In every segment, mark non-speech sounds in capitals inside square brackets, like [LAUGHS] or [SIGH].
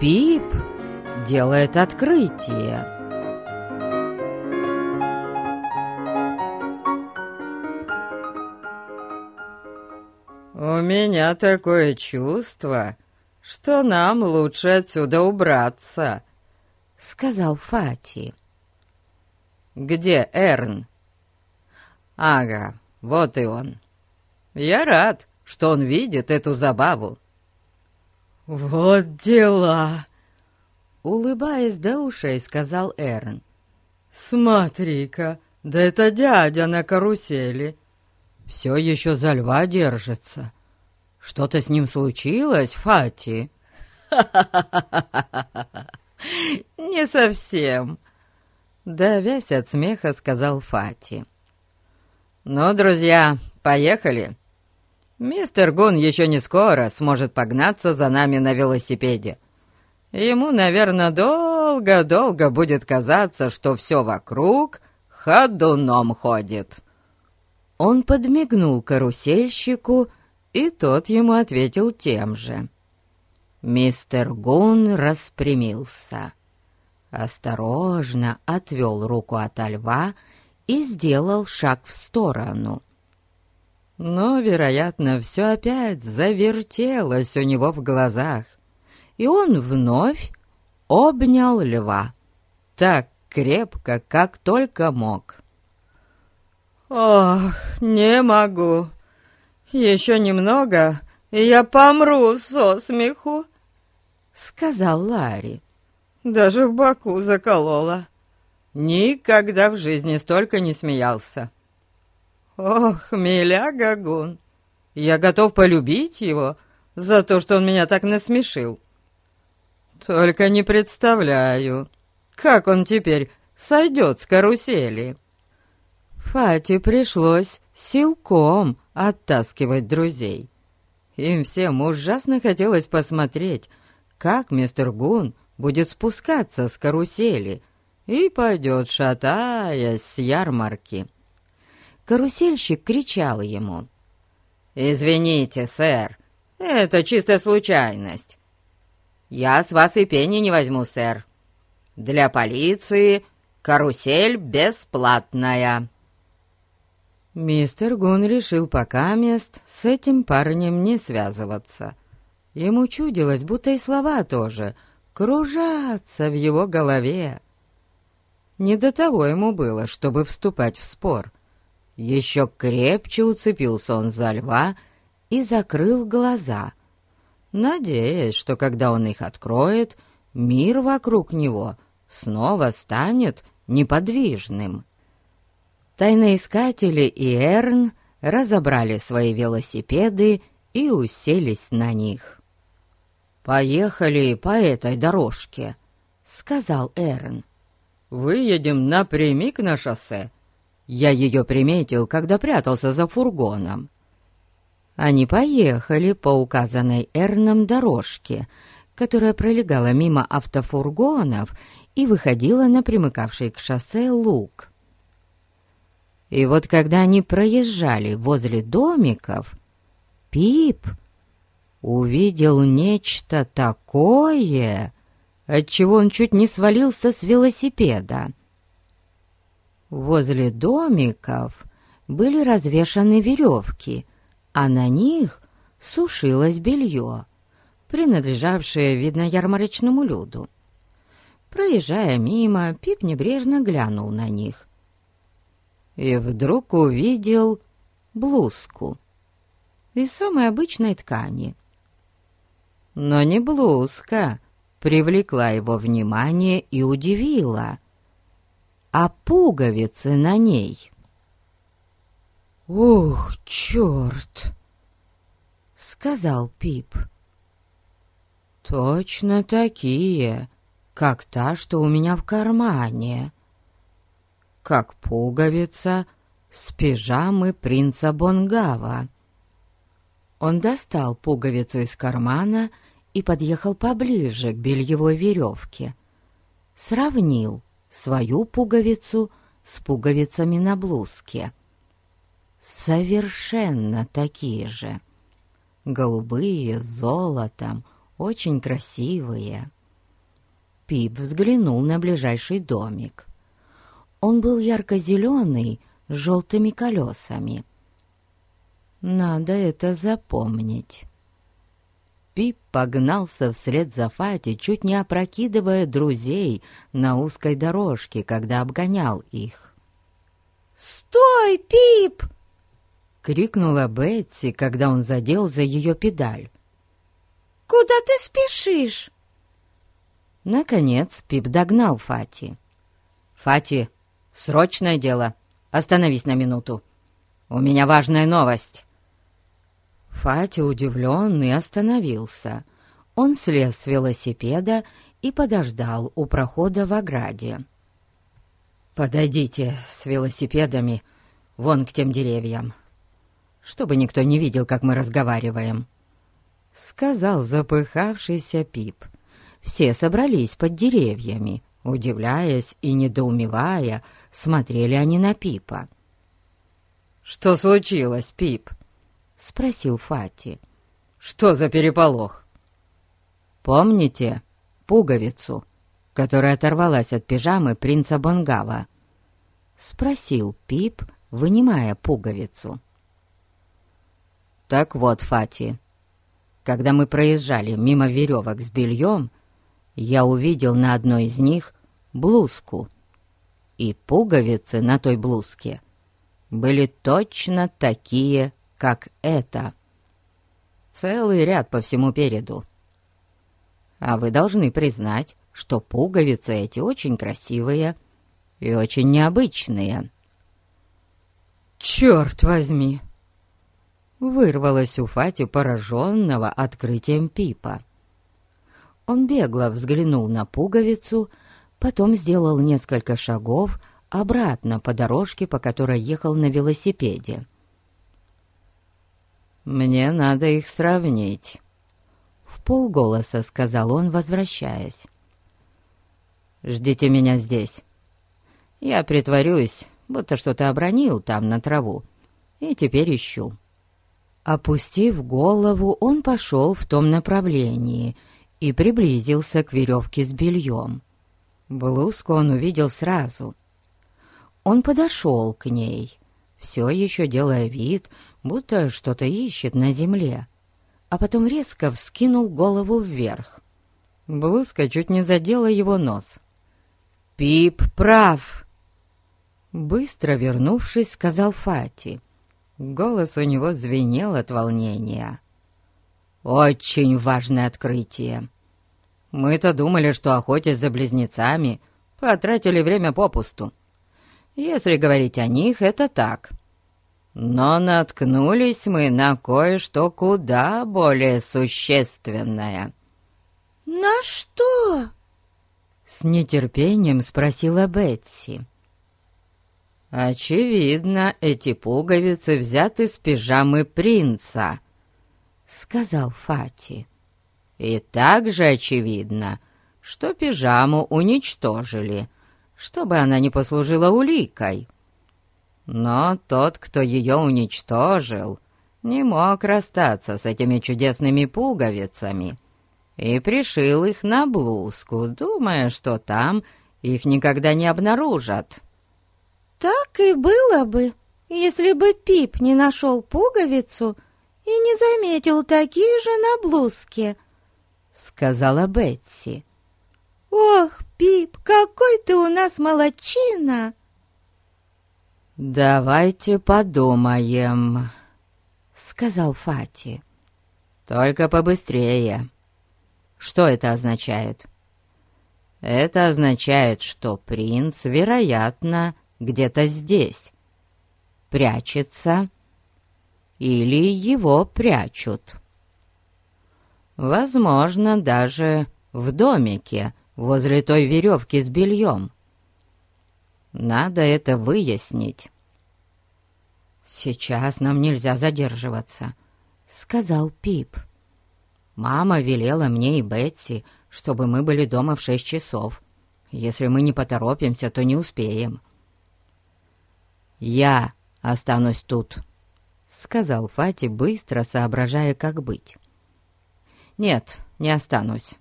Пип делает открытие. «У меня такое чувство, что нам лучше отсюда убраться», — сказал Фати. «Где Эрн?» «Ага, вот и он. Я рад, что он видит эту забаву». «Вот дела!» Улыбаясь до ушей, сказал Эрн. «Смотри-ка, да это дядя на карусели. Все еще за льва держится. Что-то с ним случилось, Фати?» [LAUGHS] «Не совсем», — давясь от смеха, сказал Фати. «Ну, друзья, поехали. Мистер Гун еще не скоро сможет погнаться за нами на велосипеде. Ему, наверное, долго-долго будет казаться, что все вокруг ходуном ходит». Он подмигнул карусельщику, и тот ему ответил тем же. Мистер Гун распрямился, осторожно отвел руку от льва и сделал шаг в сторону. Но, вероятно, все опять завертелось у него в глазах, и он вновь обнял льва так крепко, как только мог. «Ох, не могу. Еще немного, и я помру со смеху», — сказал Ларри. «Даже в боку заколола. Никогда в жизни столько не смеялся. Ох, миля Гагун, я готов полюбить его за то, что он меня так насмешил. Только не представляю, как он теперь сойдет с карусели». Фате пришлось силком оттаскивать друзей. Им всем ужасно хотелось посмотреть, как мистер Гун будет спускаться с карусели и пойдет, шатаясь с ярмарки. Карусельщик кричал ему. «Извините, сэр, это чистая случайность. Я с вас и пени не возьму, сэр. Для полиции карусель бесплатная». Мистер Гун решил пока мест с этим парнем не связываться. Ему чудилось, будто и слова тоже кружатся в его голове. Не до того ему было, чтобы вступать в спор. Еще крепче уцепился он за льва и закрыл глаза, надеясь, что когда он их откроет, мир вокруг него снова станет неподвижным. Тайноискатели и Эрн разобрали свои велосипеды и уселись на них. «Поехали по этой дорожке», — сказал Эрн. «Выедем напрямик на шоссе. Я ее приметил, когда прятался за фургоном». Они поехали по указанной Эрном дорожке, которая пролегала мимо автофургонов и выходила на примыкавший к шоссе луг. И вот когда они проезжали возле домиков, Пип увидел нечто такое, от чего он чуть не свалился с велосипеда. Возле домиков были развешаны веревки, а на них сушилось белье, принадлежавшее, видно, ярмарочному люду. Проезжая мимо, Пип небрежно глянул на них и вдруг увидел блузку из самой обычной ткани. Но не блузка привлекла его внимание и удивила, а пуговицы на ней. «Ух, черт!» — сказал Пип. «Точно такие, как та, что у меня в кармане» как пуговица с пижамы принца Бонгава. Он достал пуговицу из кармана и подъехал поближе к бельевой веревке. Сравнил свою пуговицу с пуговицами на блузке. Совершенно такие же. Голубые, с золотом, очень красивые. Пип взглянул на ближайший домик. Он был ярко-зеленый, с желтыми колесами. Надо это запомнить. Пип погнался вслед за Фати, чуть не опрокидывая друзей на узкой дорожке, когда обгонял их. «Стой, Пип!» — крикнула Бетси, когда он задел за ее педаль. «Куда ты спешишь?» Наконец Пип догнал Фати. «Фати, срочное дело. Остановись на минуту. У меня важная новость». Фати, удивленный, остановился. Он слез с велосипеда и подождал у прохода в ограде. «Подойдите с велосипедами вон к тем деревьям, чтобы никто не видел, как мы разговариваем», — сказал запыхавшийся Пип. Все собрались под деревьями, удивляясь и недоумевая, смотрели они на Пипа. «Что случилось, Пип?» — спросил Фати. «Что за переполох?» «Помните пуговицу, которая оторвалась от пижамы принца Бонгава?» — спросил Пип, вынимая пуговицу. «Так вот, Фати, когда мы проезжали мимо веревок с бельем, я увидел на одной из них блузку, и пуговицы на той блузке были точно такие, как это. Целый ряд по всему переду. А вы должны признать, что пуговицы эти очень красивые и очень необычные. «Черт возьми!» Вырвалось у Фати пораженного открытием Пипа. Он бегло взглянул на пуговицу, потом сделал несколько шагов обратно по дорожке, по которой ехал на велосипеде. «Мне надо их сравнить», — в полголоса сказал он, возвращаясь. «Ждите меня здесь. Я притворюсь, будто что-то обронил там на траву, и теперь ищу». Опустив голову, он пошел в том направлении и приблизился к веревке с бельем. Блузку он увидел сразу. Он подошел к ней, все еще делая вид, будто что-то ищет на земле, а потом резко вскинул голову вверх. Блузка чуть не задела его нос. «Пип прав!» Быстро вернувшись, сказал Фати. Голос у него звенел от волнения. «Очень важное открытие. Мы-то думали, что, охотясь за близнецами, потратили время попусту. Если говорить о них, это так. Но наткнулись мы на кое-что куда более существенное. «На что?» — с нетерпением спросила Бетси. «Очевидно, эти пуговицы взяты с пижамы принца», — сказал Фати. «И также очевидно, что пижаму уничтожили, чтобы она не послужила уликой». Но тот, кто ее уничтожил, не мог расстаться с этими чудесными пуговицами и пришил их на блузку, думая, что там их никогда не обнаружат. «Так и было бы, если бы Пип не нашел пуговицу и не заметил такие же на блузке», — сказала Бетси. «Ох, Пип, какой ты у нас молочина!» «Давайте подумаем», — сказал Фати. «Только побыстрее. Что это означает?» «Это означает, что принц, вероятно, где-то здесь, прячется или его прячут. Возможно, даже в домике возле той веревки с бельем. Надо это выяснить. «Сейчас нам нельзя задерживаться», — сказал Пип. «Мама велела мне и Бетси, чтобы мы были дома в шесть часов. Если мы не поторопимся, то не успеем». «Я останусь тут», — сказал Фати, быстро соображая, как быть. «Нет, не останусь.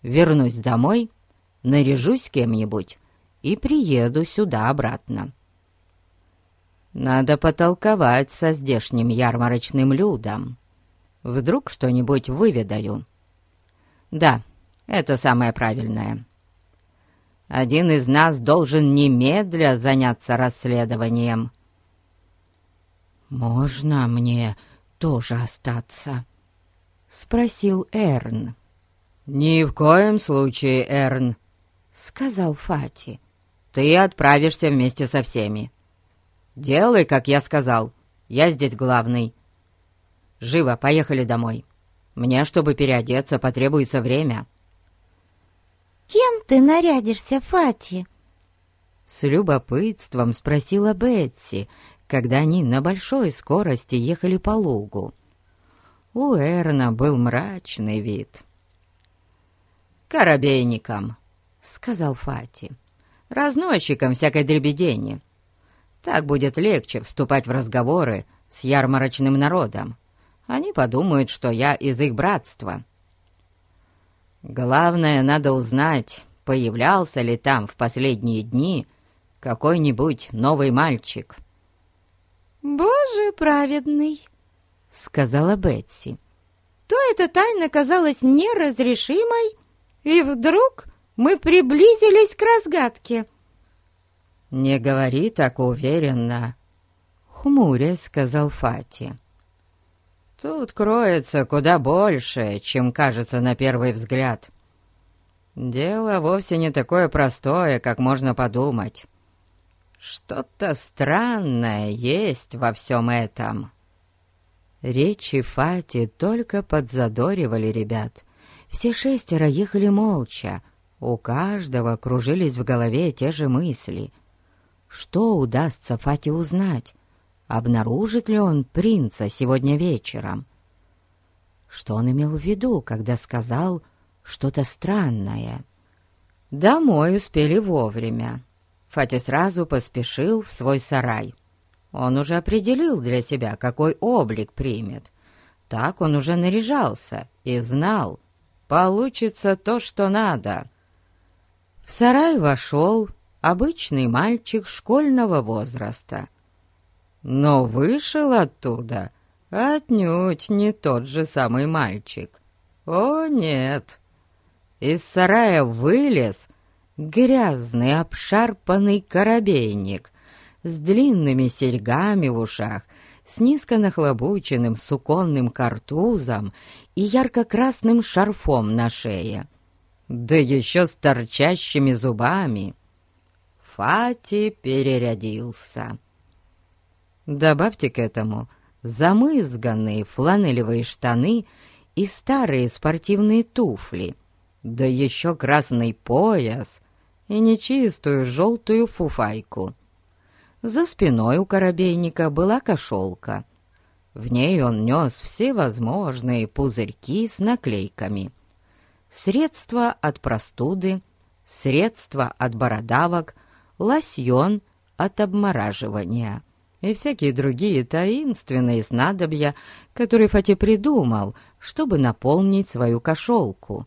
Вернусь домой наряжусь кем-нибудь и приеду сюда обратно. Надо потолковать со здешним ярмарочным людом. Вдруг что-нибудь выведаю. Да, это самое правильное. Один из нас должен немедля заняться расследованием. «Можно мне тоже остаться?» — спросил Эрн. «Ни в коем случае, Эрн», — сказал Фати. «Ты отправишься вместе со всеми. Делай, как я сказал. Я здесь главный. Живо, поехали домой. Мне, чтобы переодеться, потребуется время». «Кем ты нарядишься, Фати?» С любопытством спросила Бетси, когда они на большой скорости ехали по лугу. У Эрна был мрачный вид. «Коробейником», — сказал Фати, — «разносчиком всякой дребедени. Так будет легче вступать в разговоры с ярмарочным народом. Они подумают, что я из их братства». Главное, надо узнать, появлялся ли там в последние дни какой-нибудь новый мальчик. «Боже праведный!» — сказала Бетси. «То эта тайна казалась неразрешимой, и вдруг мы приблизились к разгадке». «Не говори так уверенно», — хмурясь сказал Фати. Тут кроется куда больше, чем кажется на первый взгляд. Дело вовсе не такое простое, как можно подумать. Что-то странное есть во всем этом. Речи Фати только подзадоривали ребят. Все шестеро ехали молча. У каждого кружились в голове те же мысли. Что удастся Фати узнать? обнаружит ли он принца сегодня вечером. Что он имел в виду, когда сказал что-то странное? Домой успели вовремя. Фати сразу поспешил в свой сарай. Он уже определил для себя, какой облик примет. Так он уже наряжался и знал, получится то, что надо. В сарай вошел обычный мальчик школьного возраста — но вышел оттуда отнюдь не тот же самый мальчик. О, нет! Из сарая вылез грязный обшарпанный коробейник с длинными серьгами в ушах, с низко нахлобученным суконным картузом и ярко-красным шарфом на шее, да еще с торчащими зубами. Фати перерядился. Добавьте к этому замызганные фланелевые штаны и старые спортивные туфли, да еще красный пояс и нечистую желтую фуфайку. За спиной у коробейника была кошелка. В ней он нес всевозможные пузырьки с наклейками. Средства от простуды, средства от бородавок, лосьон от обмораживания — и всякие другие таинственные снадобья, которые Фати придумал, чтобы наполнить свою кошелку.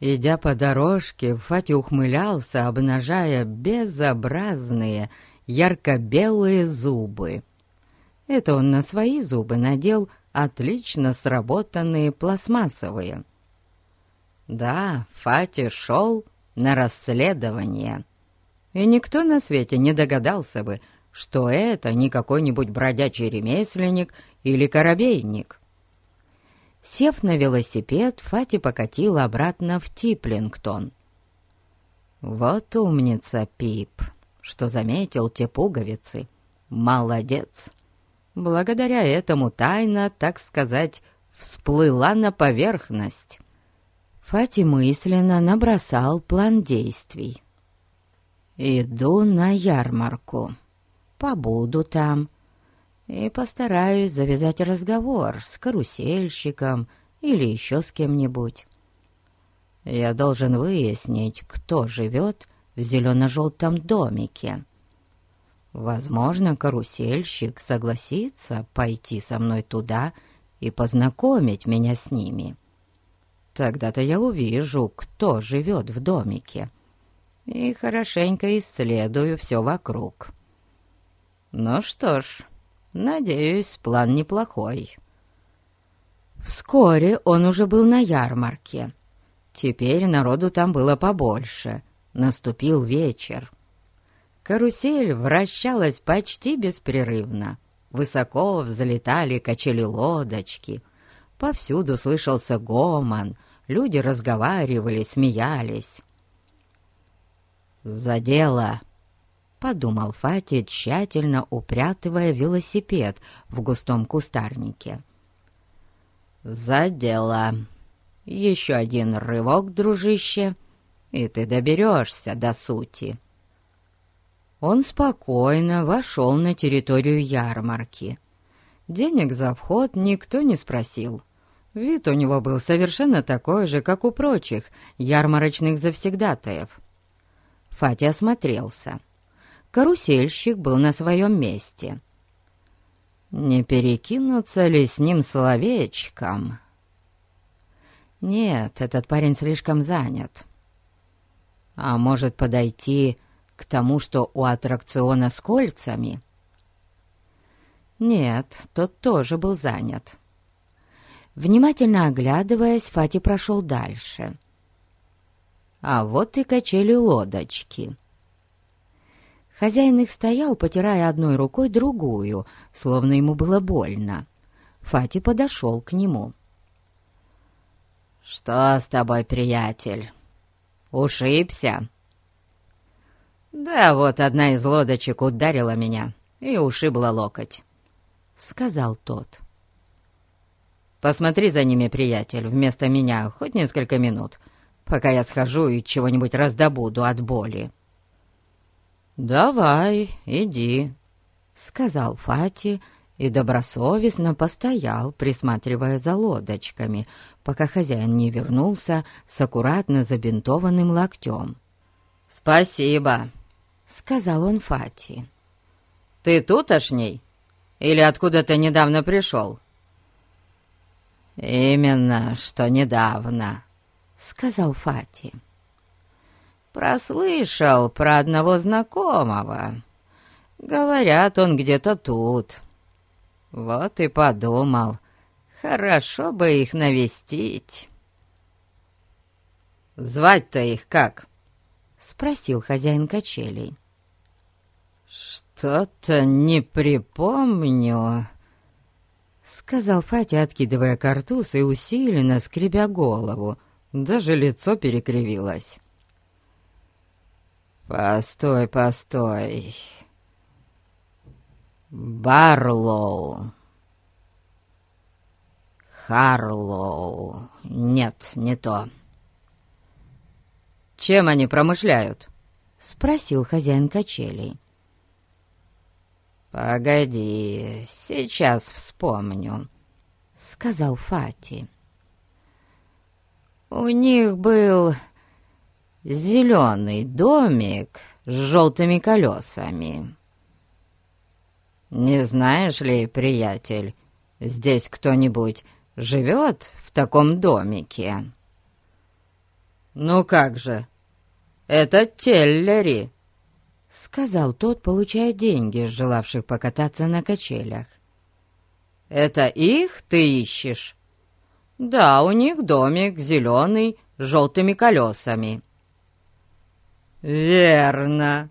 Идя по дорожке, Фати ухмылялся, обнажая безобразные ярко-белые зубы. Это он на свои зубы надел отлично сработанные пластмассовые. Да, Фати шел на расследование, и никто на свете не догадался бы, что это не какой-нибудь бродячий ремесленник или корабейник. Сев на велосипед, Фати покатила обратно в Типлингтон. Вот умница Пип, что заметил те пуговицы. Молодец. Благодаря этому тайна, так сказать, всплыла на поверхность. Фати мысленно набросал план действий. «Иду на ярмарку», побуду там и постараюсь завязать разговор с карусельщиком или еще с кем-нибудь. Я должен выяснить, кто живет в зелено-желтом домике. Возможно, карусельщик согласится пойти со мной туда и познакомить меня с ними. Тогда-то я увижу, кто живет в домике, и хорошенько исследую все вокруг. Ну что ж, надеюсь, план неплохой». Вскоре он уже был на ярмарке. Теперь народу там было побольше. Наступил вечер. Карусель вращалась почти беспрерывно. Высоко взлетали качели-лодочки. Повсюду слышался гомон. Люди разговаривали, смеялись. «За дело!» — подумал Фати, тщательно упрятывая велосипед в густом кустарнике. «За дело! Еще один рывок, дружище, и ты доберешься до сути!» Он спокойно вошел на территорию ярмарки. Денег за вход никто не спросил. Вид у него был совершенно такой же, как у прочих ярмарочных завсегдатаев. Фатя осмотрелся. Карусельщик был на своем месте. Не перекинуться ли с ним словечком? Нет, этот парень слишком занят. А может подойти к тому, что у аттракциона с кольцами? Нет, тот тоже был занят. Внимательно оглядываясь, Фати прошел дальше. А вот и качели лодочки. Хозяин их стоял, потирая одной рукой другую, словно ему было больно. Фати подошел к нему. «Что с тобой, приятель? Ушибся?» «Да вот одна из лодочек ударила меня и ушибла локоть», — сказал тот. «Посмотри за ними, приятель, вместо меня хоть несколько минут, пока я схожу и чего-нибудь раздобуду от боли». «Давай, иди», — сказал Фати и добросовестно постоял, присматривая за лодочками, пока хозяин не вернулся с аккуратно забинтованным локтем. «Спасибо», — сказал он Фати. «Ты тутошний? Или откуда-то недавно пришел?» «Именно, что недавно», — сказал Фати. Прослышал про одного знакомого. Говорят, он где-то тут. Вот и подумал, хорошо бы их навестить. «Звать-то их как?» — спросил хозяин качелей. «Что-то не припомню», — сказал Фатя, откидывая картуз и усиленно скребя голову. Даже лицо перекривилось. «Постой, постой. Барлоу. Харлоу. Нет, не то». «Чем они промышляют?» — спросил хозяин качелей. «Погоди, сейчас вспомню», — сказал Фати. «У них был зеленый домик с желтыми колесами. Не знаешь ли, приятель, здесь кто-нибудь живет в таком домике?» «Ну как же, это Теллери!» — сказал тот, получая деньги, желавших покататься на качелях. «Это их ты ищешь?» «Да, у них домик зеленый, с желтыми колесами». «Верно!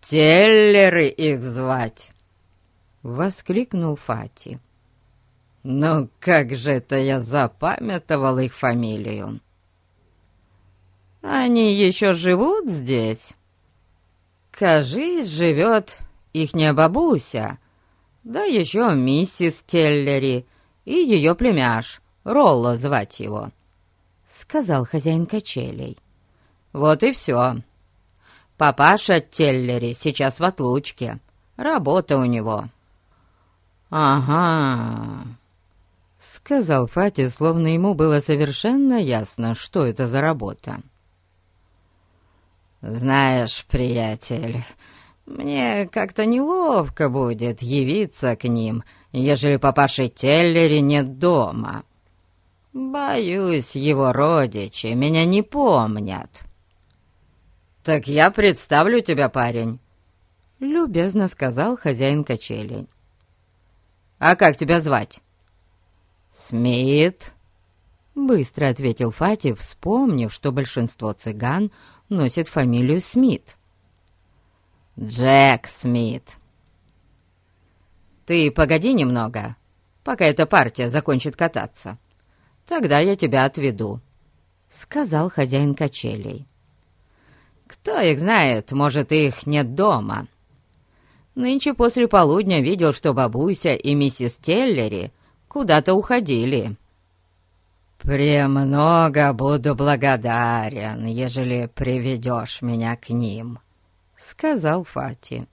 Теллеры их звать!» — воскликнул Фати. «Ну как же это я запамятовал их фамилию!» «Они еще живут здесь?» «Кажись, живет ихняя бабуся, да еще миссис Теллери и ее племяш, Ролло звать его», — сказал хозяин качелей. «Вот и все. Папаша Теллери сейчас в отлучке. Работа у него». «Ага», — сказал Фати, словно ему было совершенно ясно, что это за работа. «Знаешь, приятель, мне как-то неловко будет явиться к ним, ежели папаши Теллери нет дома. Боюсь, его родичи меня не помнят». «Так я представлю тебя, парень», — любезно сказал хозяин качелей. «А как тебя звать?» «Смит», — быстро ответил Фати, вспомнив, что большинство цыган носит фамилию Смит. «Джек Смит». «Ты погоди немного, пока эта партия закончит кататься. Тогда я тебя отведу», — сказал хозяин качелей. «Кто их знает, может, их нет дома». Нынче после полудня видел, что бабуся и миссис Теллери куда-то уходили. «Премного буду благодарен, ежели приведешь меня к ним», — сказал Фати.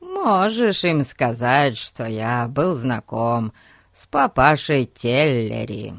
«Можешь им сказать, что я был знаком с папашей Теллери».